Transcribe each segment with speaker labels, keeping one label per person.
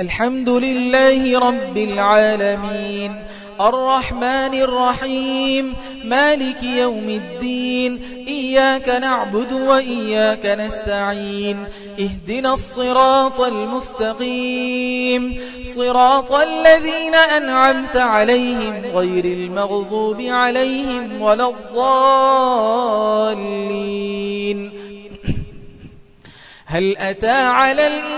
Speaker 1: الحمد لله رب العالمين. الرحمن الرحيم. مالك يوم الدين. إياك نعبد وإياك نستعين. اهدنا الصراط المستقيم. صراط الذين أنعمت عليهم غير المغضوب عليهم ولا الضالين. هل أتى على الإنسان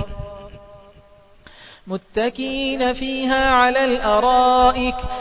Speaker 1: متكين فيها على الأرائك